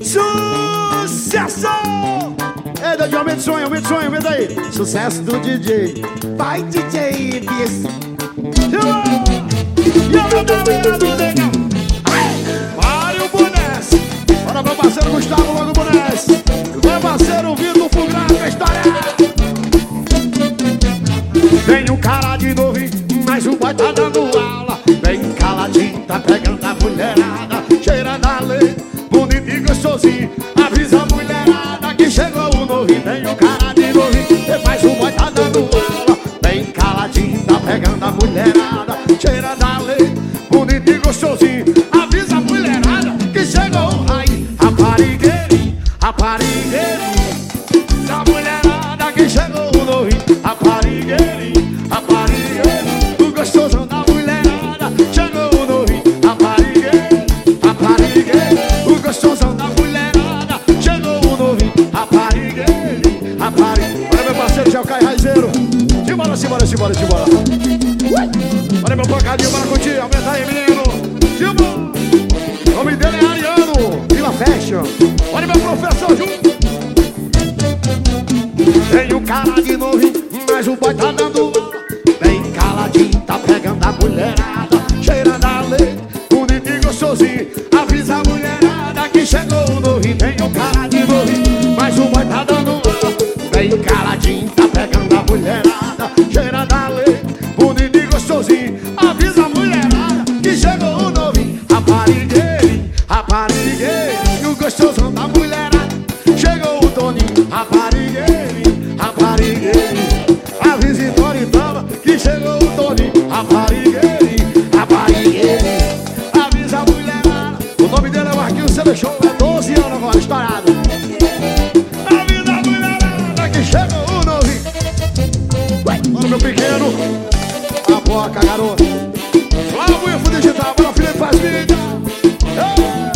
Sucesso! Ei, Dodi, aumenta o sonho, aumenta sonho, aumenta aí. Sucesso do DJ. Vai, DJ Ibis. E o Bones. Bora, meu parceiro Gustavo Logo Bones. Meu parceiro Vitor Fugraca, história. Vem um cara de novinho, mas o boy tá dando mas o boy dando aula. Vem caladinho, tá pegando a mulherada. Cheirando a lei, bonito e gostosinho. Avisa a mulherada que chegou aí. Raparigueirinho, raparigueirinho. Da mulherada que chegou o novinho Simbora, simbora, simbora, simbora. Olha meu pancadinho, bora curtir Aumenta aí menino. Simbora O nome dele é Ariano. Vila Fashion. Olha meu professor junto tem um cara de novinho, mas o boy tá dando Bem caladinho, tá pegando a mulherada Cheirando a lei, bonito e gostosinho gostosinho. Avisa a mulherada que chegou o novinho. Raparigueirinho, raparigueirinho O gostosão da mulherada Chegou o Toninho, raparigueirinho, raparigueirinho A visitória então que chegou o Toninho Raparigueirinho, raparigueirinho Avisa a mulherada. O nome dele é Marquinhos Celechou É 12 anos A boca, garoto. Flávio Info Digital, Felipe Paz Mídia Eita!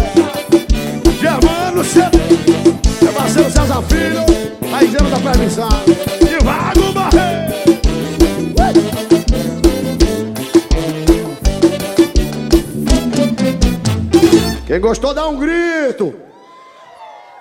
Germano Cedo Meu parceiro César Filho Aí dentro da permissão. E Vago Barreiro. Quem gostou dá um grito